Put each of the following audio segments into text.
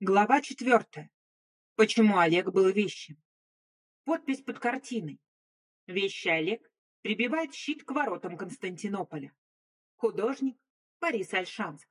Глава четвертая. Почему Олег был вещим? Подпись под картиной. Вещи Олег прибивает щит к воротам Константинополя. Художник Борис Альшанский.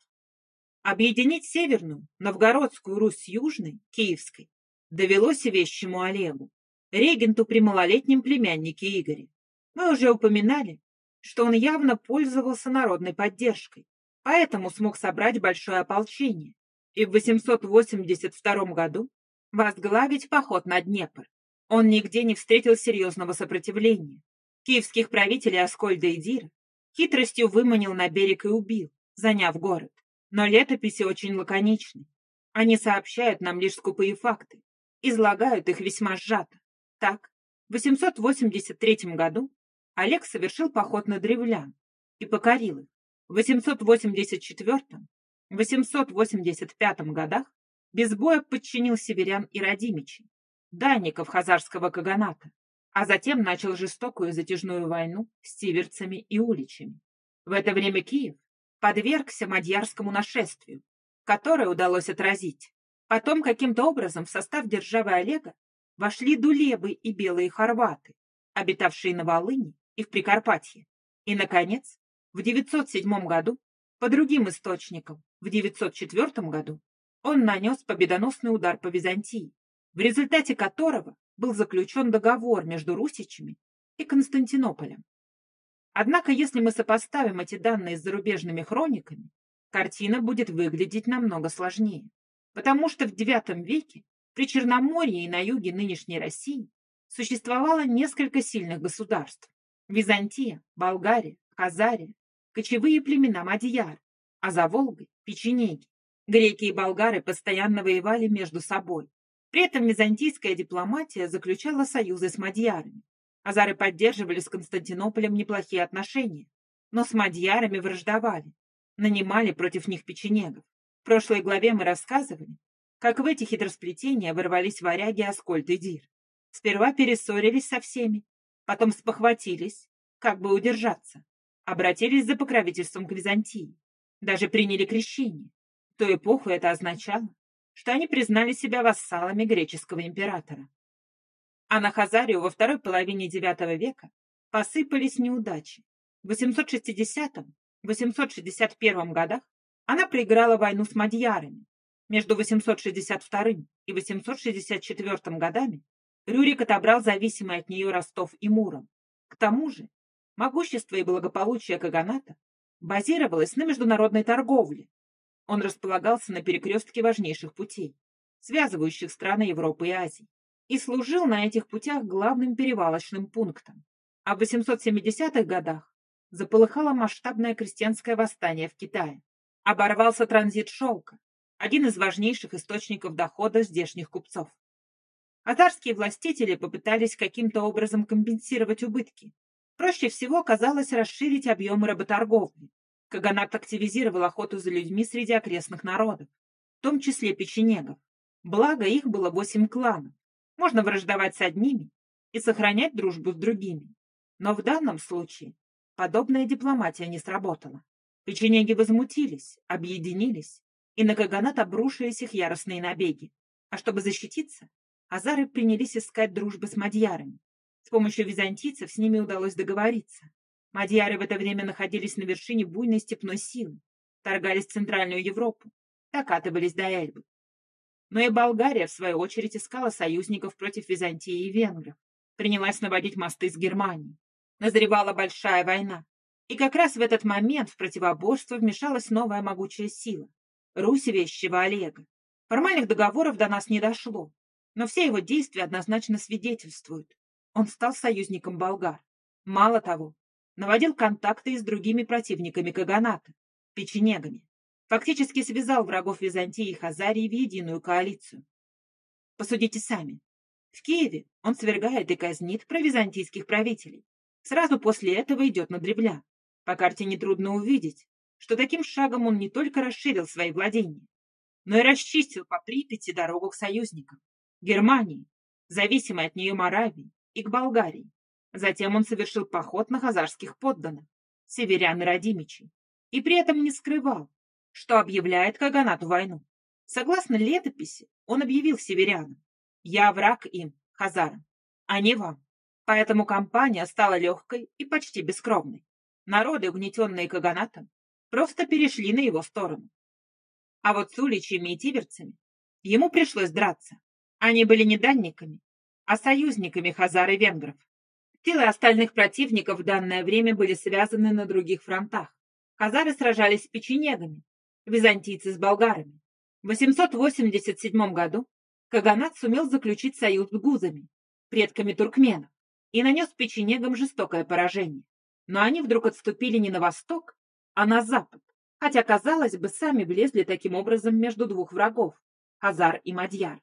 Объединить Северную, Новгородскую Русь с Южной, Киевской, довелось вещему Олегу, регенту при малолетнем племяннике Игоре. Мы уже упоминали, что он явно пользовался народной поддержкой, поэтому смог собрать большое ополчение и в 882 году возглавить поход на Днепр. Он нигде не встретил серьезного сопротивления. Киевских правителей Аскольда и Дира хитростью выманил на берег и убил, заняв город. Но летописи очень лаконичны. Они сообщают нам лишь скупые факты, излагают их весьма сжато. Так, в 883 году Олег совершил поход на древлян и покорил их. В 884 в 885 годах без боя подчинил северян и родимичей, данников хазарского каганата, а затем начал жестокую затяжную войну с тиверцами и уличами. В это время Киев подвергся мадьярскому нашествию, которое удалось отразить. Потом каким-то образом в состав державы Олега вошли дулебы и белые хорваты, обитавшие на Волыни и в Прикарпатье. И, наконец, в 907 году, по другим источникам, в 904 году он нанес победоносный удар по Византии, в результате которого был заключен договор между русичами и Константинополем. Однако, если мы сопоставим эти данные с зарубежными хрониками, картина будет выглядеть намного сложнее, потому что в IX веке при Черноморье и на юге нынешней России существовало несколько сильных государств – Византия, Болгария, Хазария, кочевые племена Мадьяр, а за Волгой – печенеги. Греки и болгары постоянно воевали между собой. При этом византийская дипломатия заключала союзы с мадьярами. Азары поддерживали с Константинополем неплохие отношения, но с мадьярами враждовали, нанимали против них печенегов. В прошлой главе мы рассказывали, как в эти хитросплетения ворвались варяги Аскольд и Дир. Сперва перессорились со всеми, потом спохватились, как бы удержаться, обратились за покровительством к Византии даже приняли крещение. В ту эпоху это означало, что они признали себя вассалами греческого императора. А на Хазарию во второй половине IX века посыпались неудачи. В 860-861 годах она проиграла войну с мадьярами. Между 862 и 864 годами Рюрик отобрал зависимый от нее Ростов и Муром. К тому же могущество и благополучие Каганата базировалась на международной торговле. Он располагался на перекрестке важнейших путей, связывающих страны Европы и Азии, и служил на этих путях главным перевалочным пунктом. А в 870-х годах заполыхало масштабное крестьянское восстание в Китае. Оборвался транзит шелка, один из важнейших источников дохода здешних купцов. Азарские властители попытались каким-то образом компенсировать убытки, Проще всего казалось расширить объемы работорговли. Каганат активизировал охоту за людьми среди окрестных народов, в том числе печенегов. Благо, их было восемь кланов. Можно враждовать с одними и сохранять дружбу с другими. Но в данном случае подобная дипломатия не сработала. Печенеги возмутились, объединились, и на Каганат обрушились их яростные набеги. А чтобы защититься, азары принялись искать дружбы с мадьярами. С помощью византийцев с ними удалось договориться. Мадьяры в это время находились на вершине буйной степной силы, торгались в Центральную Европу, докатывались до Эльбы. Но и Болгария, в свою очередь, искала союзников против Византии и венгров, принялась наводить мосты с Германией. Назревала большая война. И как раз в этот момент в противоборство вмешалась новая могучая сила — Русь вещего Олега. Формальных договоров до нас не дошло, но все его действия однозначно свидетельствуют. Он стал союзником болгар. Мало того, наводил контакты и с другими противниками Каганата, печенегами. Фактически связал врагов Византии и Хазарии в единую коалицию. Посудите сами. В Киеве он свергает и казнит провизантийских правителей. Сразу после этого идет на древля. По карте нетрудно увидеть, что таким шагом он не только расширил свои владения, но и расчистил по Припяти дорогу к союзникам. Германии, зависимой от нее Моравии, и к Болгарии. Затем он совершил поход на хазарских подданных, северян и родимичей, и при этом не скрывал, что объявляет Каганату войну. Согласно летописи, он объявил северянам, «Я враг им, хазарам, а не вам». Поэтому кампания стала легкой и почти бескровной. Народы, угнетенные Каганатом, просто перешли на его сторону. А вот с уличами и тиверцами ему пришлось драться. Они были не дальниками, а союзниками хазар и венгров. Силы остальных противников в данное время были связаны на других фронтах. Хазары сражались с печенегами, византийцы с болгарами. В 887 году Каганат сумел заключить союз с гузами, предками туркменов, и нанес печенегам жестокое поражение. Но они вдруг отступили не на восток, а на запад, хотя, казалось бы, сами влезли таким образом между двух врагов – Хазар и Мадьяр.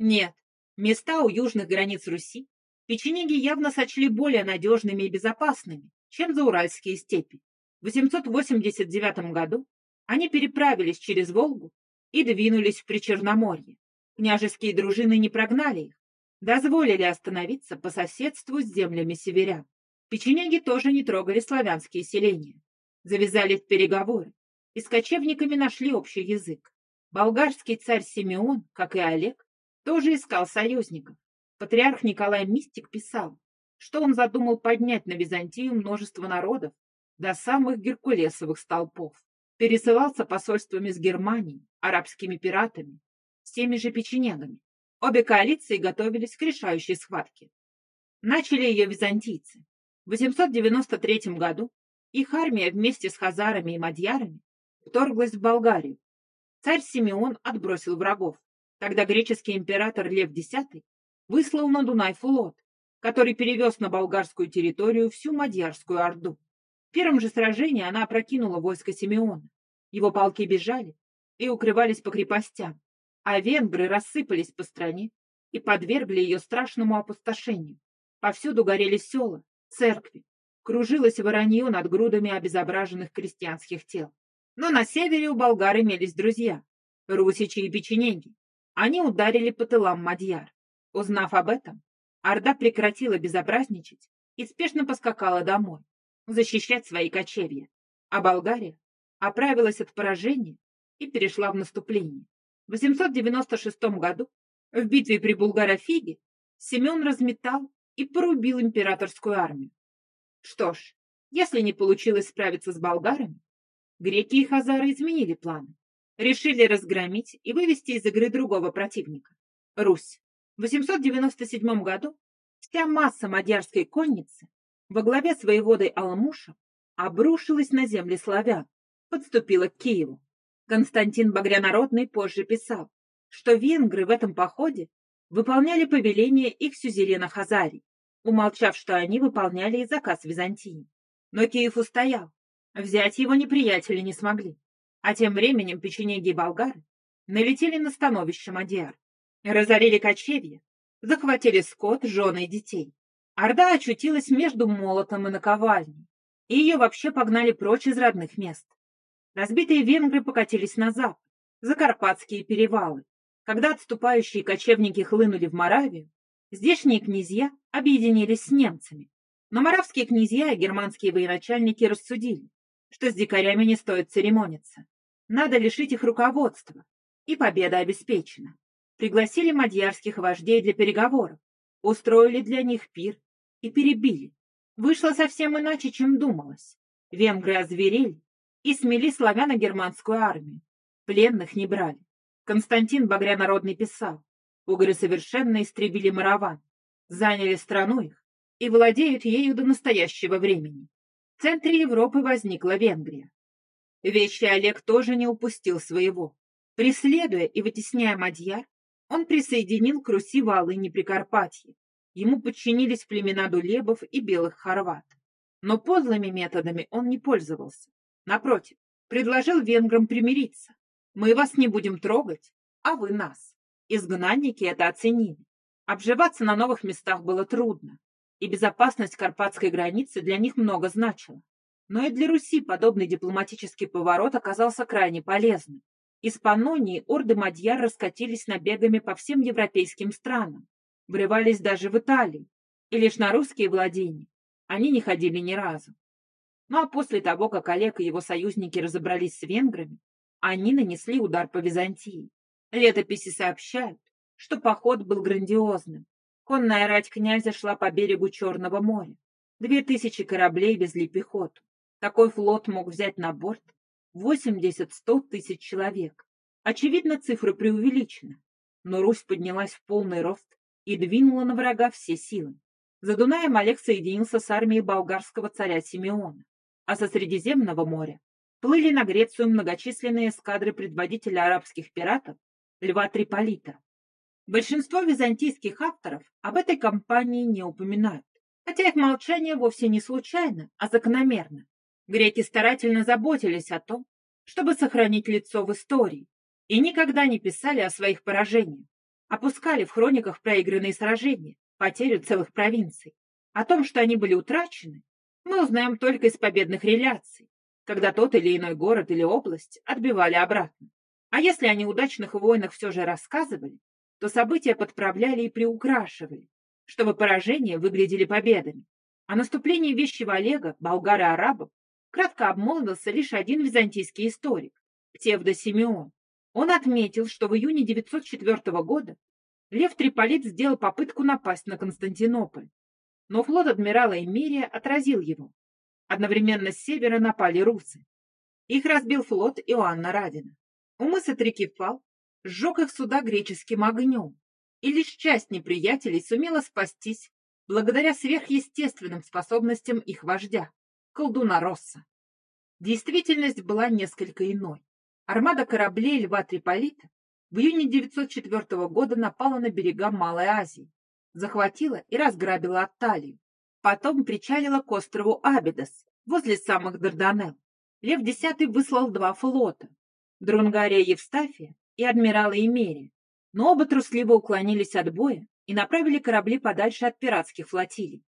Нет, места у южных границ Руси печенеги явно сочли более надежными и безопасными, чем зауральские степи. В 889 году они переправились через Волгу и двинулись в Причерноморье. Княжеские дружины не прогнали их, дозволили остановиться по соседству с землями северян. Печенеги тоже не трогали славянские селения. Завязали переговоры и с кочевниками нашли общий язык. Болгарский царь Симеон, как и Олег, тоже искал союзников. Патриарх Николай Мистик писал, что он задумал поднять на Византию множество народов до самых геркулесовых столпов. Пересылался посольствами с Германией, арабскими пиратами, с теми же печенегами. Обе коалиции готовились к решающей схватке. Начали ее византийцы. В 893 году их армия вместе с хазарами и мадьярами вторглась в Болгарию. Царь Симеон отбросил врагов. Тогда греческий император Лев X выслал на Дунай флот, который перевез на болгарскую территорию всю Мадьярскую Орду. В первом же сражении она опрокинула войско Симеона. Его полки бежали и укрывались по крепостям, а венгры рассыпались по стране и подвергли ее страшному опустошению. Повсюду горели села, церкви, кружилось воронье над грудами обезображенных крестьянских тел. Но на севере у болгар имелись друзья — русичи и печенеги. Они ударили по тылам Мадьяр. Узнав об этом, Орда прекратила безобразничать и спешно поскакала домой, защищать свои кочевья. А Болгария оправилась от поражения и перешла в наступление. В 896 году в битве при Булгарофиге Семен разметал и порубил императорскую армию. Что ж, если не получилось справиться с болгарами, греки и хазары изменили планы. Решили разгромить и вывести из игры другого противника – Русь. В 897 году вся масса мадьярской конницы во главе с воеводой Аламуша обрушилась на земли славян, подступила к Киеву. Константин Багрянародный позже писал, что венгры в этом походе выполняли повеление их сюзерена Хазарий, умолчав, что они выполняли и заказ Византии. Но Киев устоял, взять его неприятели не смогли. А тем временем печенеги и болгары налетели на становище Мадьяр, разорили кочевья, захватили скот, жены и детей. Орда очутилась между молотом и наковальней, и ее вообще погнали прочь из родных мест. Разбитые венгры покатились на запад, за Карпатские перевалы, когда отступающие кочевники хлынули в Моравию, здешние князья объединились с немцами. Но моравские князья и германские военачальники рассудили, что с дикарями не стоит церемониться. Надо лишить их руководства, и победа обеспечена. Пригласили мадьярских вождей для переговоров, устроили для них пир и перебили. Вышло совсем иначе, чем думалось. Венгры озверели и смели славяно-германскую армию. Пленных не брали. Константин Багрянародный писал, угры совершенно истребили мараван, заняли страну их и владеют ею до настоящего времени. В центре Европы возникла Венгрия. Вещий Олег тоже не упустил своего. Преследуя и вытесняя Мадьяр, он присоединил к Руси Волыни Прикарпатье. Ему подчинились племена Дулебов и белых хорват. Но подлыми методами он не пользовался. Напротив, предложил венграм примириться. Мы вас не будем трогать, а вы нас. Изгнанники это оценили. Обживаться на новых местах было трудно, и безопасность карпатской границы для них много значила. Но и для Руси подобный дипломатический поворот оказался крайне полезным. Из Панонии орды мадьяр раскатились набегами по всем европейским странам, врывались даже в Италию, и лишь на русские владения они не ходили ни разу. Ну а после того, как Олег и его союзники разобрались с венграми, они нанесли удар по Византии. Летописи сообщают, что поход был грандиозным. Конная рать князя шла по берегу Черного моря. Две тысячи кораблей везли пехоту. Такой флот мог взять на борт 80-100 тысяч человек. Очевидно, цифры преувеличены. Но Русь поднялась в полный рост и двинула на врага все силы. За Дунаем Олег соединился с армией болгарского царя Симеона, а со Средиземного моря плыли на Грецию многочисленные эскадры предводителя арабских пиратов Льва Триполита. Большинство византийских авторов об этой кампании не упоминают, хотя их молчание вовсе не случайно, а закономерно. Греки старательно заботились о том, чтобы сохранить лицо в истории, и никогда не писали о своих поражениях, опускали в хрониках проигранные сражения, потерю целых провинций. О том, что они были утрачены, мы узнаем только из победных реляций, когда тот или иной город или область отбивали обратно. А если о неудачных войнах все же рассказывали, то события подправляли и приукрашивали, чтобы поражения выглядели победами. О наступлении вещего Олега, болгар и арабов, кратко обмолвился лишь один византийский историк, Псевдосимеон. Он отметил, что в июне 904 года Лев Триполит сделал попытку напасть на Константинополь, но флот адмирала Эмирия отразил его. Одновременно с севера напали русы. Их разбил флот Иоанна Радина. У мыса Трикефал сжег их суда греческим огнем, и лишь часть неприятелей сумела спастись благодаря сверхъестественным способностям их вождя, колдуна Росса. Действительность была несколько иной. Армада кораблей Льва Триполита в июне 904 года напала на берега Малой Азии, захватила и разграбила Атталию. Потом причалила к острову Абидос, возле самых Дарданелл. Лев X выслал два флота – Друнгария Евстафия и адмирала Имерия, но оба трусливо уклонились от боя и направили корабли подальше от пиратских флотилий.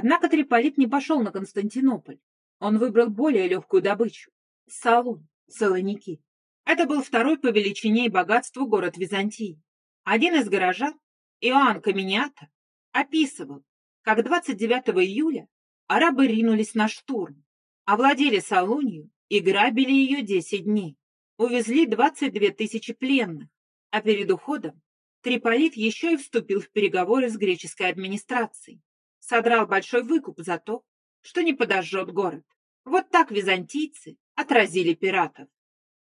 Однако Триполит не пошел на Константинополь. Он выбрал более легкую добычу – Салун, Салоники. Это был второй по величине и богатству город Византии. Один из горожан, Иоанн Камениата, описывал, как 29 июля арабы ринулись на штурм, овладели Салунью и грабили ее 10 дней. Увезли 22 тысячи пленных, а перед уходом Триполит еще и вступил в переговоры с греческой администрацией. Содрал большой выкуп за то, что не подожжет город. Вот так византийцы отразили пиратов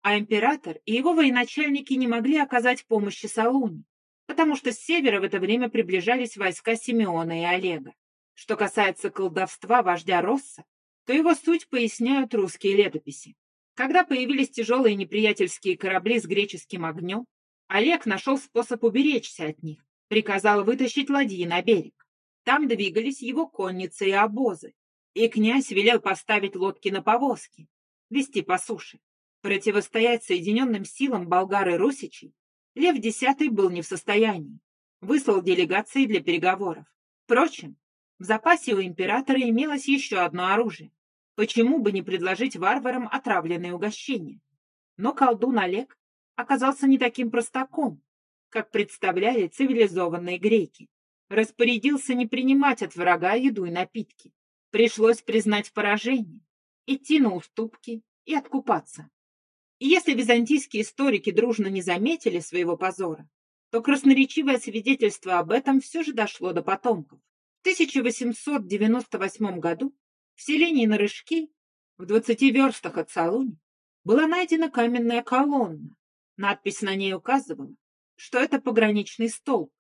а император и его военачальники не могли оказать помощи Салуне, потому что с севера в это время приближались войска Симеона и Олега. Что касается колдовства вождя Росса, то его суть поясняют русские летописи. Когда появились тяжелые неприятельские корабли с греческим огнем, Олег нашел способ уберечься от них, приказал вытащить ладьи на берег. Там двигались его конницы и обозы, и князь велел поставить лодки на повозки, вести по суше. Противостоять соединенным силам болгар и русичей Лев X был не в состоянии. Выслал делегации для переговоров. Впрочем, в запасе у императора имелось еще одно оружие. Почему бы не предложить варварам отравленные угощения? Но колдун Олег оказался не таким простаком, как представляли цивилизованные греки. Распорядился не принимать от врага еду и напитки. Пришлось признать поражение, идти на уступки и откупаться. И если византийские историки дружно не заметили своего позора, то красноречивое свидетельство об этом все же дошло до потомков. В 1898 году в селении Нарышки, в 20 верстах от Салуни, была найдена каменная колонна. Надпись на ней указывала, что это пограничный столб,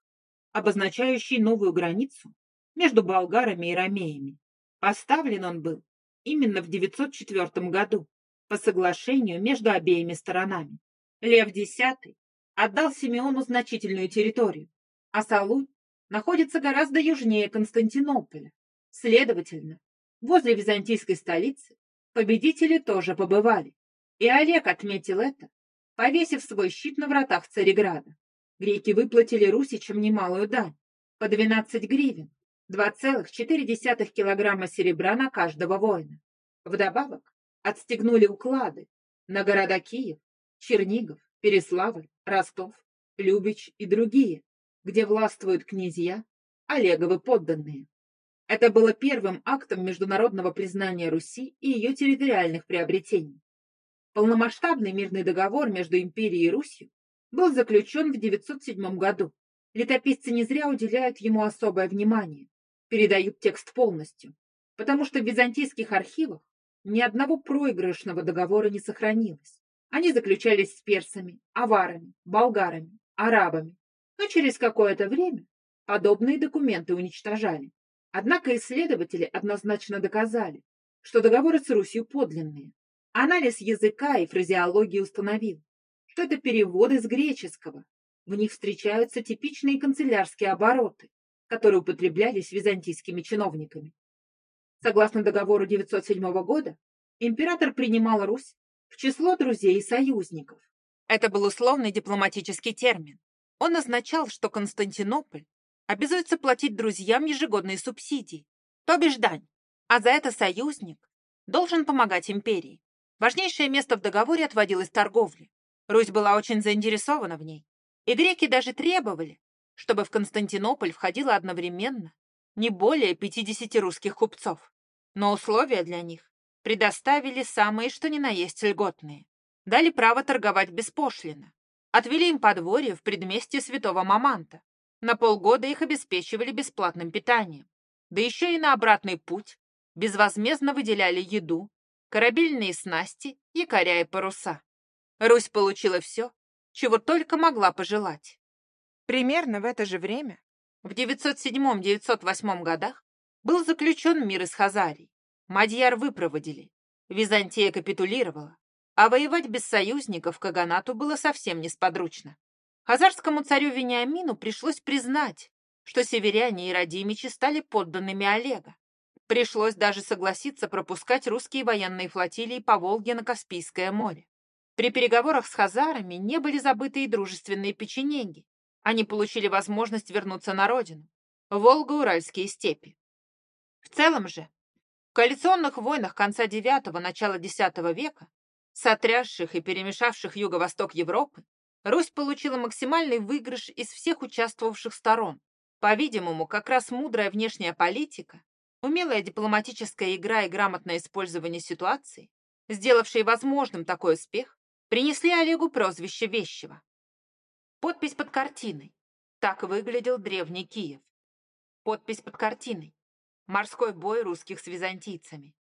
обозначающий новую границу между болгарами и ромеями. Поставлен он был именно в 904 году по соглашению между обеими сторонами. Лев X отдал Симеону значительную территорию, а Салунь находится гораздо южнее Константинополя. Следовательно, возле византийской столицы победители тоже побывали. И Олег отметил это, повесив свой щит на вратах Цареграда. Греки выплатили русичам немалую дань, по 12 гривен, 2,4 килограмма серебра на каждого воина. Вдобавок, отстегнули уклады на города Киев, Чернигов, Переславль, Ростов, Любич и другие, где властвуют князья, Олеговы подданные. Это было первым актом международного признания Руси и ее территориальных приобретений. Полномасштабный мирный договор между империей и Русью был заключен в 907 году. Летописцы не зря уделяют ему особое внимание, передают текст полностью, потому что в византийских архивах ни одного проигрышного договора не сохранилось. Они заключались с персами, аварами, болгарами, арабами, но через какое-то время подобные документы уничтожали. Однако исследователи однозначно доказали, что договоры с Русью подлинные. Анализ языка и фразеологии установил, что это переводы с греческого. В них встречаются типичные канцелярские обороты, которые употреблялись византийскими чиновниками. Согласно договору 907 года, император принимал Русь в число друзей и союзников. Это был условный дипломатический термин. Он означал, что Константинополь обязуется платить друзьям ежегодные субсидии, то бишь дань, а за это союзник должен помогать империи. Важнейшее место в договоре отводилось торговле. Русь была очень заинтересована в ней, и греки даже требовали, чтобы в Константинополь входило одновременно не более 50 русских купцов. Но условия для них предоставили самые что ни на есть льготные. Дали право торговать беспошлино. Отвели им подворье в предместье святого Маманта. На полгода их обеспечивали бесплатным питанием. Да еще и на обратный путь безвозмездно выделяли еду, корабельные снасти, якоря и паруса. Русь получила все, чего только могла пожелать. Примерно в это же время, в 907-908 годах, был заключен мир из Хазарий. Мадьяр выпроводили. Византия капитулировала, а воевать без союзников Каганату было совсем несподручно. Хазарскому царю Вениамину пришлось признать, что северяне и радимичи стали подданными Олега. Пришлось даже согласиться пропускать русские военные флотилии по Волге на Каспийское море. При переговорах с хазарами не были забыты и дружественные печенеги. Они получили возможность вернуться на родину, Волго-Уральские степи. В целом же, в коалиционных войнах конца IX – начала X века, сотрясших и перемешавших юго-восток Европы, Русь получила максимальный выигрыш из всех участвовавших сторон. По-видимому, как раз мудрая внешняя политика, умелая дипломатическая игра и грамотное использование ситуации, сделавшие возможным такой успех, принесли Олегу прозвище Вещего. Подпись под картиной. Так выглядел древний Киев. Подпись под картиной. Морской бой русских с византийцами.